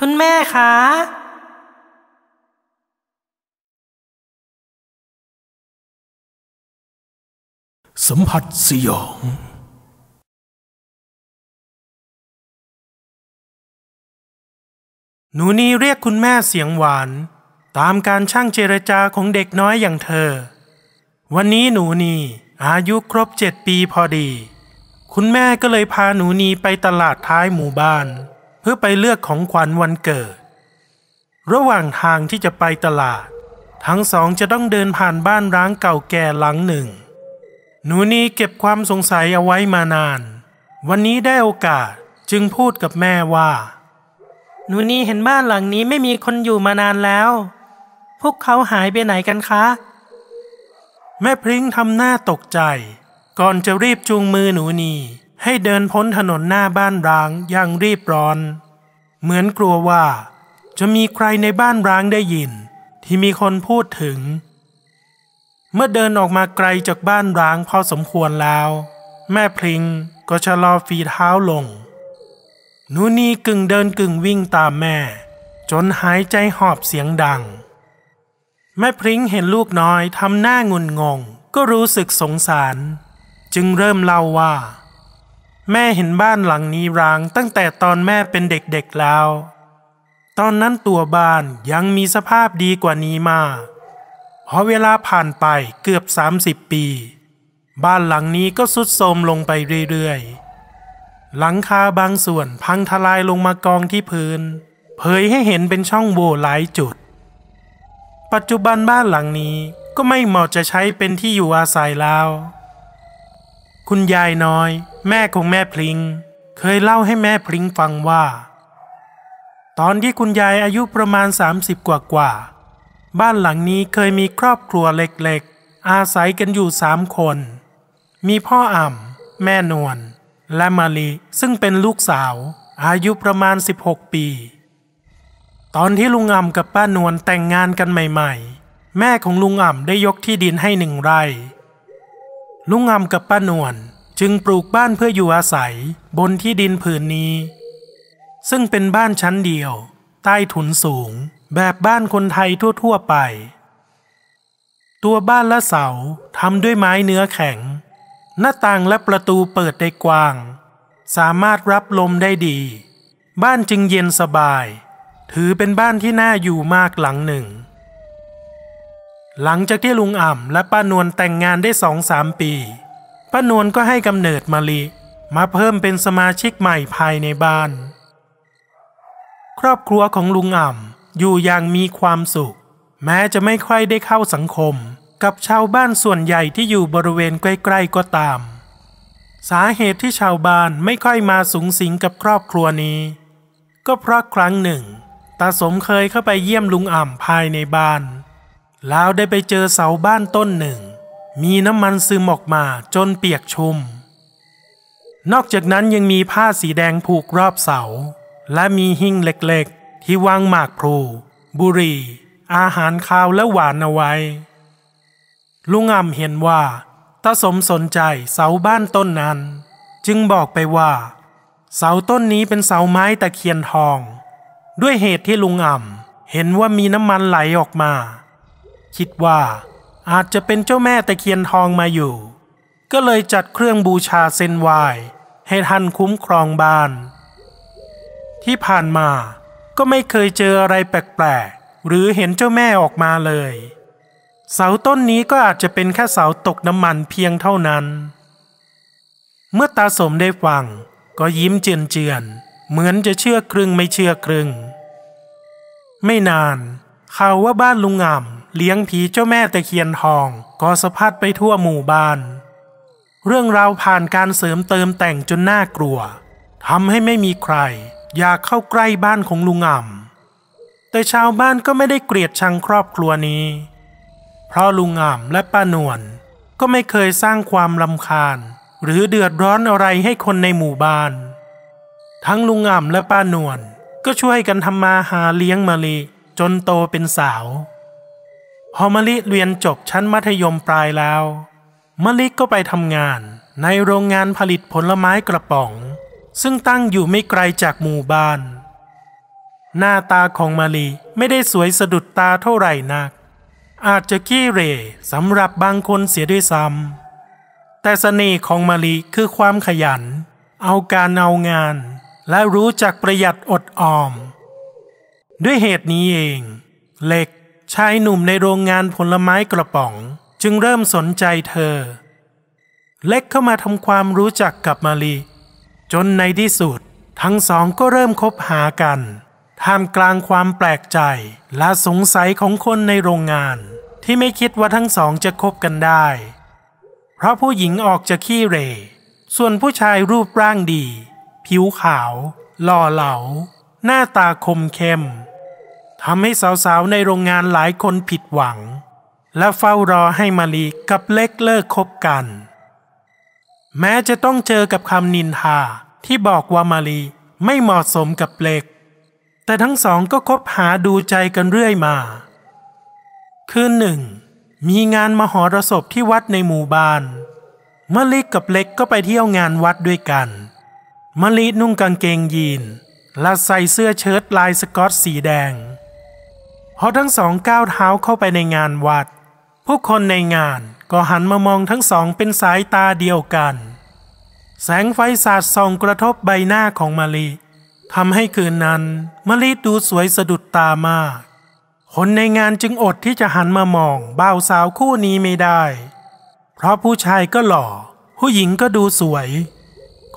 คุณแม่คะสัมผัสสยอง หนูนีเรียกคุณแม่เสียงหวาน ตามการช่างเจรจาของเด็กน้อยอย่างเธอ วันนี้หนูนีอายุครบเจ็ดปีพอดี คุณแม่ก็เลยพาหนูนีไปตลาดท้ายหมู่บ้านเพื่อไปเลือกของขวัญวันเกิด ระหว่างทางที่จะไปตลาด ทั้งสองจะต้องเดินผ่านบ้านร้างเก่าแก่หลังหนึ่ง หนูนีเก็บความสงสัยเอาไว้มานาน วันนี้ได้โอกาสจึงพูดกับแม่ว่า หนูนีเห็นบ้านหลังนี้ไม่มีคนอยู่มานานแล้ว พวกเขาหายไปไหนกันคะ แม่พริ้งทำหน้าตกใจ ก่อนจะรีบจูงมือหนูนีให้เดินพ้นถนนหน้าบ้านร้างอย่างรีบร้อน เหมือนกลัวว่า จะมีใครในบ้านร้างได้ยิน ที่มีคนพูดถึง เมื่อเดินออกมาไกลจากบ้านร้างพอสมควรแล้ว แม่พริ้งก็ชะลอฝีเท้าลงหนูนีกึ่งเดินกึ่งวิ่งตามแม่ จนหายใจหอบเสียงดัง แม่พริ้งเห็นลูกน้อยทำหน้างุนงง ก็รู้สึกสงสาร จึงเริ่มเล่าว่า แม่เห็นบ้านหลังนี้ร้างตั้งแต่ตอนแม่เป็นเด็กๆแล้ว ตอนนั้นตัวบ้านยังมีสภาพดีกว่านี้มากพอเวลาผ่านไปเกือบ 30 ปี บ้านหลังนี้ก็สุดโทรมลงไปเรื่อยๆ หลังคาบางส่วนพังทลายลงมากองที่พื้น เผยให้เห็นเป็นช่องโหว่หลายจุด ปัจจุบันบ้านหลังนี้ก็ไม่เหมาะจะใช้เป็นที่อยู่อาศัยแล้ว คุณยายน้อย แม่ของแม่พลิง เคยเล่าให้แม่พลิงฟังว่า ตอนที่คุณยายอายุประมาณ 30 กว่ากว่า บ้านหลังนี้เคยมีครอบครัวเล็กๆ อาศัยกันอยู่สามคน มีพ่ออ่ำแม่นวลและมาลีซึ่งเป็นลูกสาว อายุประมาณ 16 ปี ตอนที่ลุงอ่ำกับป้านวลแต่งงานกันใหม่ ๆ แม่ของลุงอ่ำได้ยกที่ดินให้หนึ่งไร่ ลุงอ่ำกับป้านวลจึงปลูกบ้านเพื่ออยู่อาศัยบนที่ดินผืนนี้ ซึ่งเป็นบ้านชั้นเดียว ใต้ถุนสูง แบบบ้านคนไทยทั่ว ๆ ไป ตัวบ้านและเสาทำด้วยไม้เนื้อแข็ง หน้าต่างและประตูเปิดได้กว้าง สามารถรับลมได้ดี บ้านจึงเย็นสบาย ถือเป็นบ้านที่น่าอยู่มากหลังหนึ่ง หลังจากที่ลุงอ่ำและป้านวลแต่งงานได้สองสามปี ป้านวลก็ให้กำเนิดมาลีมาเพิ่มเป็นสมาชิกใหม่ภายในบ้าน ครอบครัวของลุงอ่ำอยู่อย่างมีความสุข แม้จะไม่ค่อยได้เข้าสังคม กับชาวบ้านส่วนใหญ่ที่อยู่บริเวณใกล้ๆก็ตาม สาเหตุที่ชาวบ้านไม่ค่อยมาสุงสิงกับครอบครัวนี้ ก็เพราะครั้งหนึ่งตาสมเคยเข้าไปเยี่ยมลุงอ่ำภายในบ้าน แล้วได้ไปเจอเสาบ้านต้นหนึ่ง มีน้ำมันซึมออกมาจนเปียกชุ่มนอกจากนั้นยังมีผ้าสีแดงผูกรอบเสา และมีหิ้งเล็กๆ ที่วางหมากพลูบุหรี่อาหารคาวและหวานเอาไว้ ลุงอ่ำเห็นว่าตาสมสนใจเสาบ้านต้นนั้น จึงบอกไปว่า เสาต้นนี้เป็นเสาไม้ตะเคียนทอง ด้วยเหตุที่ลุงอ่ำเห็นว่ามีน้ำมันไหลออกมา คิดว่าอาจจะเป็นเจ้าแม่ตะเคียนทองมาอยู่ ก็เลยจัดเครื่องบูชาเส้นไหว้ให้ท่านคุ้มครองบ้าน ที่ผ่านมาก็ไม่เคยเจออะไรแปลกๆหรือเห็นเจ้าแม่ออกมาเลย เสาต้นนี้ก็อาจจะเป็นแค่เสาตกน้ำมันเพียงเท่านั้น เมื่อตาสมได้ฟังก็ยิ้มเจือนๆเหมือนจะเชื่อครึ่งไม่เชื่อครึ่ง ไม่นานข่าวว่าบ้านลุงอ่ำ เลี้ยงผีเจ้าแม่ตะเคียนทองก็สะพัดไปทั่วหมู่บ้าน เรื่องราวผ่านการเสริมเติมแต่งจนน่ากลัวทำให้ไม่มีใคร อยากเข้าใกล้บ้านของลุงอ่ำแต่ชาวบ้านก็ไม่ได้เกลียดชังครอบครัวนี้ เพราะลุงอ่ำและป้านวลก็ไม่เคยสร้างความลำคาญ หรือเดือดร้อนอะไรให้คนในหมู่บ้าน ทั้งลุงอ่ำและป้านวลก็ช่วยกันทำมาหาเลี้ยงมะลิจนโตเป็นสาว พอมะลิเรียนจบชั้นมัธยมปลายแล้ว มะลิก็ไปทำงานในโรงงานผลิตผลไม้กระป๋อง ซึ่งตั้งอยู่ไม่ไกลจากหมู่บ้าน หน้าตาของมาลีไม่ได้สวยสะดุดตาเท่าไหร่นัก อาจจะขี้เร่สำหรับบางคนเสียด้วยซ้ำแต่เสน่ห์ของมาลีคือความขยัน เอาการเอางาน และรู้จักประหยัดอดออม ด้วยเหตุนี้เองเล็ก ชายหนุ่มในโรงงานผลไม้กระป๋อง จึงเริ่มสนใจเธอ เล็กเข้ามาทำความรู้จักกับมาลีจนในที่สุด ทั้งสองก็เริ่มคบหากัน ท่ามกลางความแปลกใจและสงสัยของคนในโรงงาน ที่ไม่คิดว่าทั้งสองจะคบกันได้ เพราะผู้หญิงออกจะขี้เรส่วนผู้ชายรูปร่างดี ผิวขาว หล่อเหลา หน้าตาคมเข้ม ทำให้สาวๆในโรงงานหลายคนผิดหวัง และเฝ้ารอให้มาลีกับเล็กเลิกคบกัน แม้จะต้องเจอกับคำนินทาที่บอกว่ามาลีไม่เหมาะสมกับเล็ก แต่ทั้งสองก็คบหาดูใจกันเรื่อยมา คืนหนึ่ง มีงานมหรสพที่วัดในหมู่บ้านมะลิกับเล็กก็ไปเที่ยวงานวัดด้วยกันมะลินุ่งกางเกงยีนและใส่เสื้อเชิ้ตลายสกอตสีแดง พอทั้งสองก้าวเท้าเข้าไปในงานวัด ผู้คนในงานก็หันมามองทั้งสองเป็นสายตาเดียวกัน แสงไฟสาดส่องกระทบใบหน้าของมาลีทำให้คืนนั้นมาลีดูสวยสะดุดตามาก คนในงานจึงอดที่จะหันมามองบ่าวสาวคู่นี้ไม่ได้ เพราะผู้ชายก็หล่อ ผู้หญิงก็ดูสวย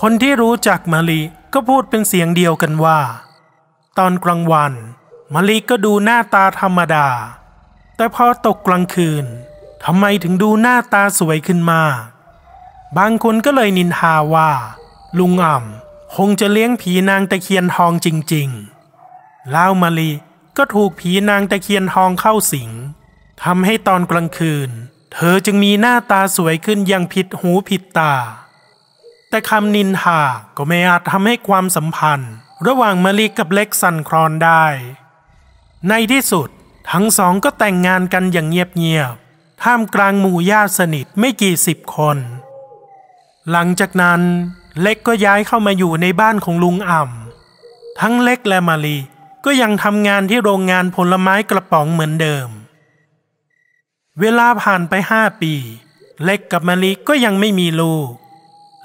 คนที่รู้จักมาลีก็พูดเป็นเสียงเดียวกันว่า ตอนกลางวัน มาลีก็ดูหน้าตาธรรมดา แต่พอตกกลางคืนทำไมถึงดูหน้าตาสวยขึ้นมาบางคนก็เลยนินทาว่า ลุงอ่ำคงจะเลี้ยงผีนางตะเคียนทองจริงๆแล้วมาลีก็ถูกผีนางตะเคียนทองเข้าสิงทำให้ตอนกลางคืน เธอจึงมีหน้าตาสวยขึ้นอย่างผิดหูผิดตา แต่คำนินทาก็ไม่อาจทำให้ความสัมพันธ์ ระหว่างมาลีกับเล็กสันคลอนได้ ในที่สุด ทั้งสองก็แต่งงานกันอย่างเงียบๆท่ามกลางหมู่ญาติสนิทไม่กี่สิบคน หลังจากนั้นเล็กก็ย้ายเข้ามาอยู่ในบ้านของลุงอ่ำทั้งเล็กและมาลีก็ยังทำงานที่โรงงานผลไม้กระป๋องเหมือนเดิม เวลาผ่านไปห้าปี เล็กกับมาลีก็ยังไม่มีลูก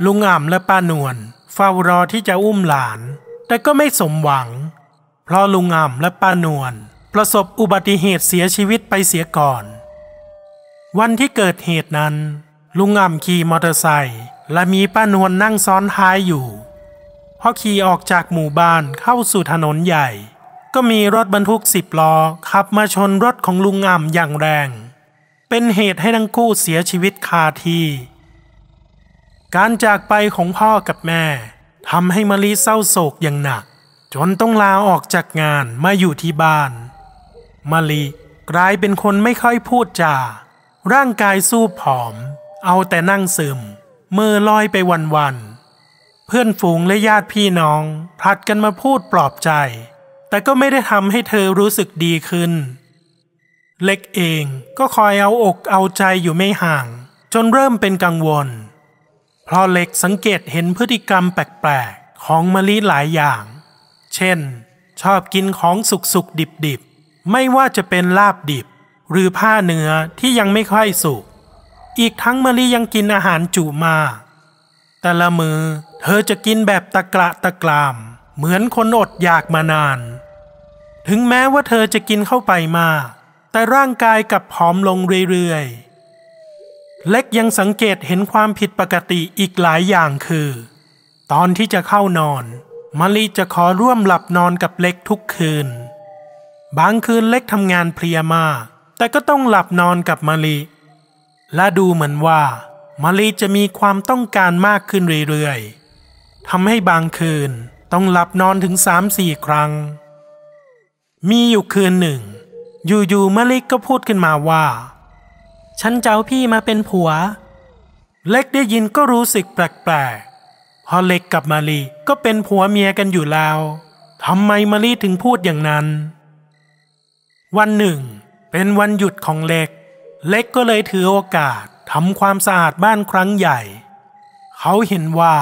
ลุงอ่ำและป้านวลเฝ้ารอที่จะอุ้มหลาน แต่ก็ไม่สมหวัง เพราะลุงอ่ำและป้านวลประสบอุบัติเหตุเสียชีวิตไปเสียก่อน วันที่เกิดเหตุนั้น ลุงอ่ำขี่มอเตอร์ไซค์และมีป้านวลนั่งซ้อนท้ายอยู่พอขี่ออกจากหมู่บ้านเข้าสู่ถนนใหญ่ ก็มีรถบรรทุกสิบล้อขับมาชนรถของลุงอ่ำอย่างแรง เป็นเหตุให้ทั้งคู่เสียชีวิตคาที่การจากไปของพ่อกับแม่ทำให้มะลิเศร้าโศกอย่างหนัก จนต้องลาออกจากงานมาอยู่ที่บ้านมาลีกลายเป็นคนไม่ค่อยพูดจา ร่างกายสู้ผอม เอาแต่นั่งซึม มือลอยไปวันๆ เพื่อนฝูงและญาติพี่น้องผลัดกันมาพูดปลอบใจ แต่ก็ไม่ได้ทำให้เธอรู้สึกดีขึ้น เล็กเองก็คอยเอาอกเอาใจอยู่ไม่ห่าง จนเริ่มเป็นกังวล เพราะเล็กสังเกตเห็นพฤติกรรมแปลกๆ ของมะลิหลายอย่าง ช่น ชอบกินของสุกสุกดิบดิบไม่ว่าจะเป็นลาบดิบ หรือผ้าเนื้อที่ยังไม่ค่อยสุก อีกทั้งมะลิยังกินอาหารจุมากแต่ละมือเธอจะกินแบบตะกระตะกราม เหมือนคนอดอยากมานาน ถึงแม้ว่าเธอจะกินเข้าไปมาก แต่ร่างกายกลับผอมลงเรื่อยๆ เล็กยังสังเกตเห็นความผิดปกติอีกหลายอย่างคือ ตอนที่จะเข้านอน มะลิจะขอร่วมหลับนอนกับเล็กทุกคืน บางคืนเล็กทำงานเพลียมาก แต่ก็ต้องหลับนอนกับมะลิและดูเหมือนว่ามะลิจะมีความต้องการมากขึ้นเรื่อยๆทำให้บางคืนต้องหลับนอนถึงสามสี่ครั้ง มีอยู่คืนหนึ่ง อยู่ๆมะลิก็พูดขึ้นมาว่า ฉันเจ้าพี่มาเป็นผัว เล็กได้ยินก็รู้สึกแปลกพ อเล็กกับมาลีก็เป็นผัวเมียกันอยู่แล้วทำไมมาลีถึงพูดอย่างนั้น วันหนึ่ง เป็นวันหยุดของเล็ก เล็กก็เลยถือโอกาสทำความสะอาดบ้านครั้งใหญ่ เขาเห็นว่า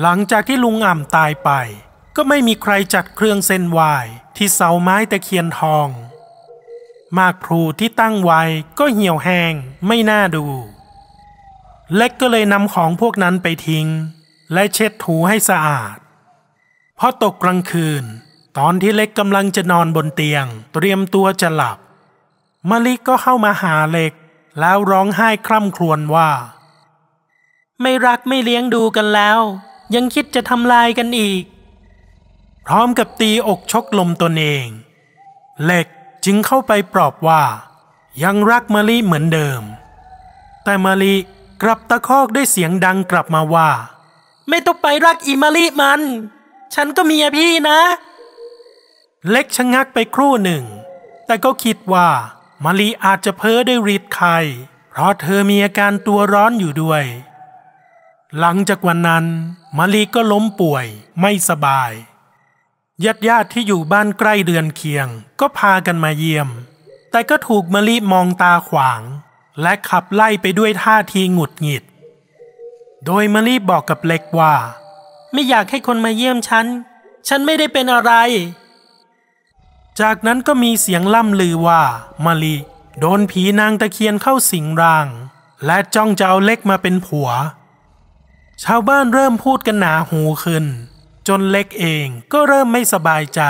หลังจากที่ลุงอ่ำตายไป ก็ไม่มีใครจัดเครื่องเส้นไหวที่เสาไม้ตะเคียนทอง มากพลูที่ตั้งไว้ก็เหี่ยวแห้งไม่น่าดู เล็กก็เลยนำของพวกนั้นไปทิ้ง และเช็ดถูให้สะอาดพอตกกลางคืน ตอนที่เล็กกำลังจะนอนบนเตียง เตรียมตัวจะหลับมะลิก็เข้ามาหาเล็ก แล้วร้องไห้คร่ำครวญว่า ไม่รักไม่เลี้ยงดูกันแล้ว ยังคิดจะทำลายกันอีก พร้อมกับตีอกชกลมตนเองเล็กจึงเข้าไปปลอบว่า ยังรักมะลิเหมือนเดิม แต่มะลิกลับตะคอกด้วยเสียงดังกลับมาว่า ไม่ต้องไปรักอีมาลิมัน ฉันก็เมียพี่นะ เล็กชะงักไปครู่หนึ่ง แต่ก็คิดว่ามะลิอาจจะเพ้อได้รีดใครเพราะเธอมีอาการตัวร้อนอยู่ด้วย หลังจากวันนั้นมะลิก็ล้มป่วยไม่สบายญาติญาติที่อยู่บ้านใกล้เดือนเคียง ก็พากันมาเยี่ยม แต่ก็ถูกมะลิมองตาขวาง และขับไล่ไปด้วยท่าทีหงุดหงิด โดยมะลิบอกกับเล็กว่า ไม่อยากให้คนมาเยี่ยมฉัน ฉันไม่ได้เป็นอะไร จากนั้นก็มีเสียงล่ำลือว่ามะลิโดนผีนางตะเคียนเข้าสิงร่าง และจ้องจะเอาเล็กมาเป็นผัว ชาวบ้านเริ่มพูดกันหนาหูขึ้น จนเล็กเองก็เริ่มไม่สบายใจ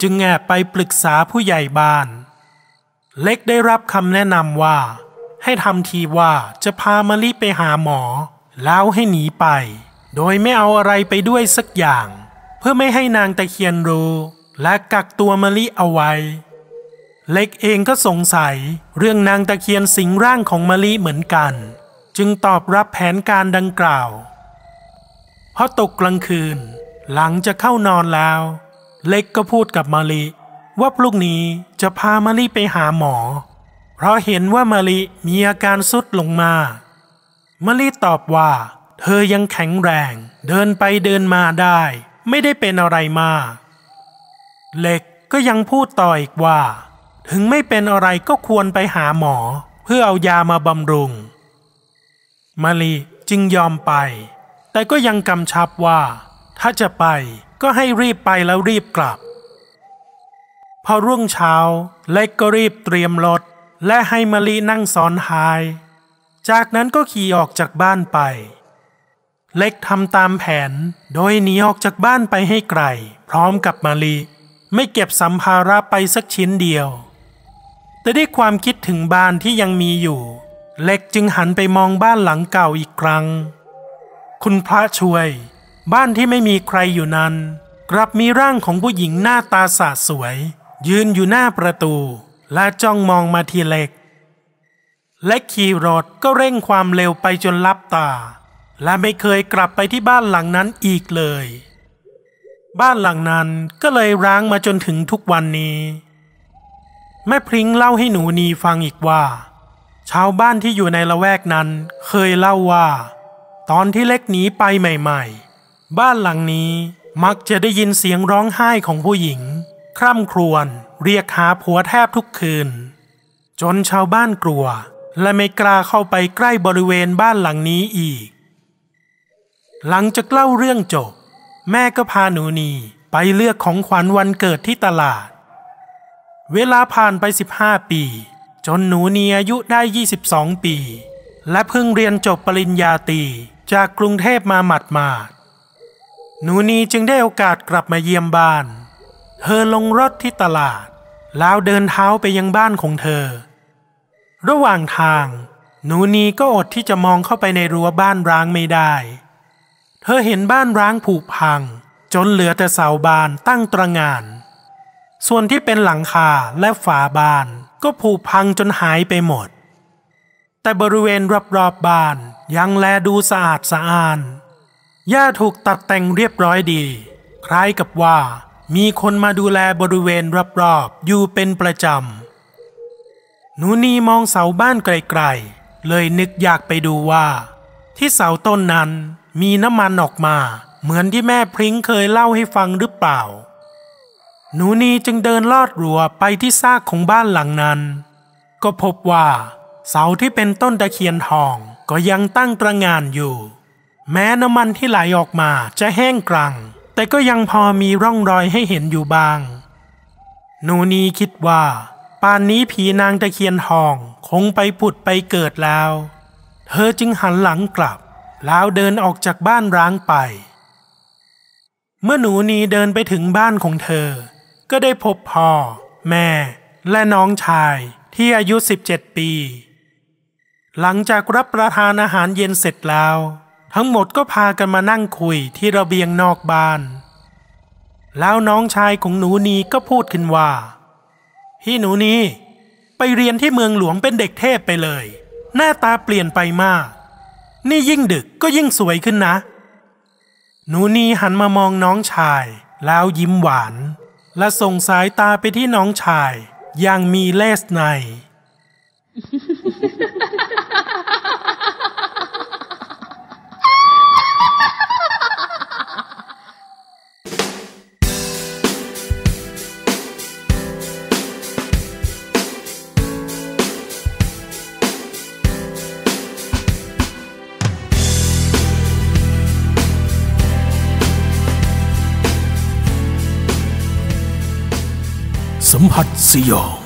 จึงแอบไปปรึกษาผู้ใหญ่บ้าน เล็กได้รับคำแนะนำว่า ให้ทำทีว่าจะพามะลิไปหาหมอ แล้วให้หนีไป โดยไม่เอาอะไรไปด้วยสักอย่าง เพื่อไม่ให้นางตะเคียนรู้ และกักตัวมะลิเอาไว้ เล็กเองก็สงสัยเรื่องนางตะเคียนสิงร่างของมะลิเหมือนกัน จึงตอบรับแผนการดังกล่าวพอตกกลางคืน หลังจะเข้านอนแล้ว เล็กก็พูดกับมะลิว่าพรุ่งนี้จะพามะลิไปหาหมอ เพราะเห็นว่ามะลิมีอาการสุดลงมา มะลิตอบว่า เธอยังแข็งแรง เดินไปเดินมาได้ ไม่ได้เป็นอะไรมาก เล็กก็ยังพูดต่ออีกว่า ถึงไม่เป็นอะไรก็ควรไปหาหมอ เพื่อเอายามาบำรุงมาลีจึงยอมไป แต่ก็ยังกำชับว่า ถ้าจะไปก็ให้รีบไปแล้วรีบกลับ พอรุ่งเช้า เล็กก็รีบเตรียมรถและให้มาลีนั่งซ้อนท้าย จากนั้นก็ขี่ออกจากบ้านไป เล็กทำตามแผนโดยหนีออกจากบ้านไปให้ไกล พร้อมกับมาลีไม่เก็บสัมภาระไปสักชิ้นเดียว แต่ด้วยความคิดถึงบ้านที่ยังมีอยู่ เล็กจึงหันไปมองบ้านหลังเก่าอีกครั้ง คุณพระช่วย บ้านที่ไม่มีใครอยู่นั้น กลับมีร่างของผู้หญิงหน้าตาสาสวย ยืนอยู่หน้าประตู และจ้องมองมาทีเล็ก เล็กขี่รถก็เร่งความเร็วไปจนลับตา และไม่เคยกลับไปที่บ้านหลังนั้นอีกเลย บ้านหลังนั้นก็เลยร้างมาจนถึงทุกวันนี้ แม่พริ้งเล่าให้หนูนีฟังอีกว่า ชาวบ้านที่อยู่ในละแวกนั้นเคยเล่าว่า ตอนที่เล็กหนีไปใหม่ ๆ บ้านหลังนี้มักจะได้ยินเสียงร้องไห้ของผู้หญิง คร่ำครวญเรียกหาผัวแทบทุกคืน จนชาวบ้านกลัว และไม่กล้าเข้าไปใกล้บริเวณบ้านหลังนี้อีก หลังจากเล่าเรื่องจบ แม่ก็พาหนูนีไปเลือกของขวัญวันเกิดที่ตลาด เวลาผ่านไป 15 ปี จนหนูนีอายุได้ 22 ปี และเพิ่งเรียนจบปริญญาตรีจากกรุงเทพมาหมัดมาดหนูนีจึงได้โอกาสกลับมาเยี่ยมบ้าน เธอลงรถที่ตลาด แล้วเดินเท้าไปยังบ้านของเธอ ระหว่างทาง หนูนีก็อดที่จะมองเข้าไปในรั้วบ้านร้างไม่ได้ เธอเห็นบ้านร้างผุพัง จนเหลือแต่เสาบานตั้งตระงาน ส่วนที่เป็นหลังคาและฝาบานก็ผุพังจนหายไปหมด แต่บริเวณรอบๆบบ้านยังแลดูสะอาดสะอ้านหญ้าถูกตัดแต่งเรียบร้อยดี คล้ายกับว่ามีคนมาดูแลบริเวณรอบๆอยู่เป็นประจำ หนูนีมองเสาบ้านไกลๆ เลยนึกอยากไปดูว่า ที่เสาต้นนั้นมีน้ำมันออกมา เหมือนที่แม่พริ้งเคยเล่าให้ฟังหรือเปล่า หนูนีจึงเดินลอดรั้วไปที่ซากของบ้านหลังนั้น ก็พบว่า เสาที่เป็นต้นตะเคียนทองก็ยังตั้งตระงานอยู่ แม้น้ำมันที่ไหลออกมาจะแห้งกรัง แต่ก็ยังพอมีร่องรอยให้เห็นอยู่บ้าง หนูนีคิดว่า ป่านนี้ผีนางตะเคียนทองคงไปผุดไปเกิดแล้ว เธอจึงหันหลังกลับ แล้วเดินออกจากบ้านร้างไป เมื่อหนูนีเดินไปถึงบ้านของเธอ ก็ได้พบพ่อ แม่ และน้องชายที่อายุ 17 ปี หลังจากรับประทานอาหารเย็นเสร็จแล้ว ทั้งหมดก็พากันมานั่งคุยที่ระเบียงนอกบ้าน แล้วน้องชายของหนูนีก็พูดขึ้นว่า พี่หนูนีไปเรียนที่เมืองหลวงเป็นเด็กเทพไปเลย หน้าตาเปลี่ยนไปมาก นี่ยิ่งดึกก็ยิ่งสวยขึ้นนะ หนูนีหันมามองน้องชาย แล้วยิ้มหวาน และส่งสายตาไปที่น้องชาย อย่างมีเลสใน สัมผัสสยอง